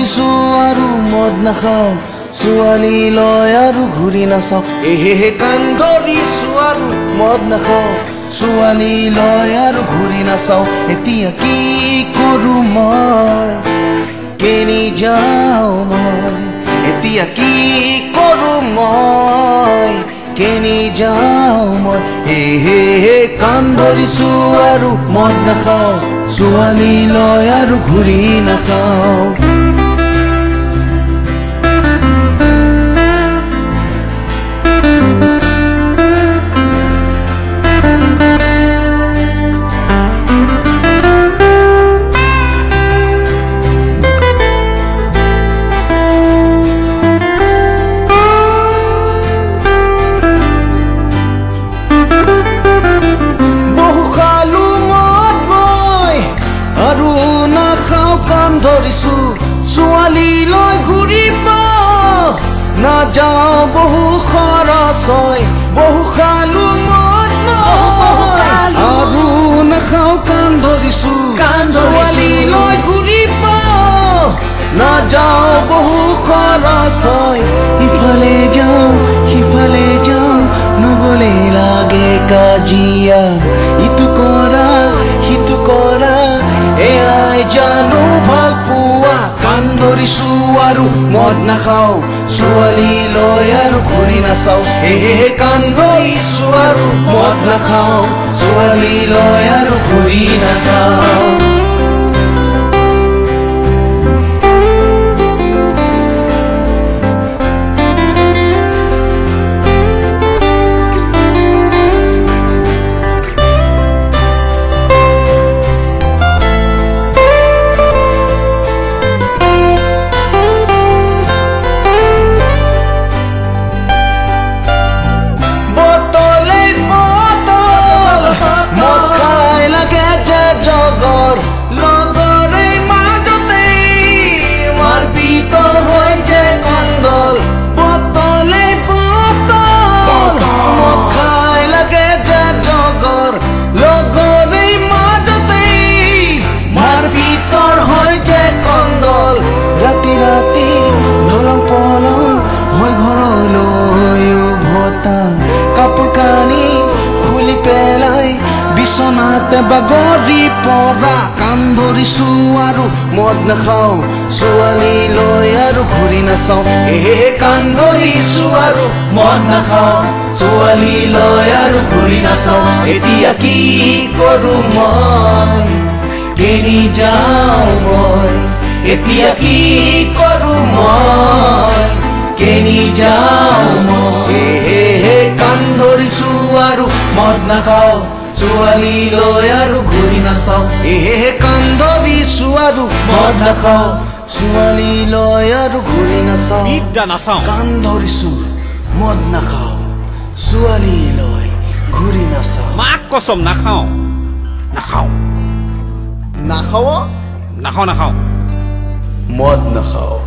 ধৰিছো আৰু মদ নাখাওঁ ছোৱালী লয় আৰু ঘূৰি নাচাওঁ। এহেহে কাণ ধৰিছো আৰু মদ নাখাওঁ ছোৱালী লয় আৰু ঘূৰি নাচাওঁ। এতিয়া কি কৰো মই? কেনি যাওঁ মই? এতিয়া কি কৰো মই? কেনি যাওঁ মই? এহেহে কাণ ধৰিছো আৰু মদ নাখাওঁ ছোৱালী লয় আৰু ঘূৰি নাচাওঁ। নাযাওঁ বহু খৰচ হয় বহু খালো আৰু নাখাওঁ কাণ ধৰিছো। ছোৱালী লৈ ঘূৰিব নাযাওঁ বহু খৰচ হয় ইফালে যাওঁ সিফালে যাওঁ নগলে লাগে কাজিয়া। ইটো কৰা সিটো কৰা এয়াই জানো। মদ নাখাওঁ ছোৱালী লৈ আৰু ঘূৰি নাচাওঁ। সেয়েহে ধৰিছো আৰু মদ নাখাওঁ ছোৱালী লৈ আৰু ঘূৰি নাচাওঁ। বিচনাতে বাগৰি পৰা কাণ ধৰিছো আৰু মদ নাখাওঁ ছোৱালী লৈ আৰু ঘূৰি নাচাওঁ এহে কাণ ধৰিছো আৰু মদ নাখাওঁ ছোৱালী লৈ আৰু ঘূৰি নাচাওঁ এতিয়া কি কৰো মই কেনি যাওঁ মই এতিয়া কি কৰো মই কেনি যাওঁ মই এহে ধৰিছো আৰু মদ নাখাওঁ ছোৱালী লৈ আৰু ঘূৰি নাচাওঁ এহে ধৰিছো আৰু মদ নাখাওঁ ছোৱালী লৈ আৰু ঘূৰি নাচাওঁ বিদ্যা নাচাওঁ কাণ মদ নাখাওঁ ছোৱালী লৈ ঘূৰি নাচাওঁ মাক কচম নাখাওঁ নাখাওঁ নাখাওঁ নাখাওঁ নাখাওঁ মদ নাখাওঁ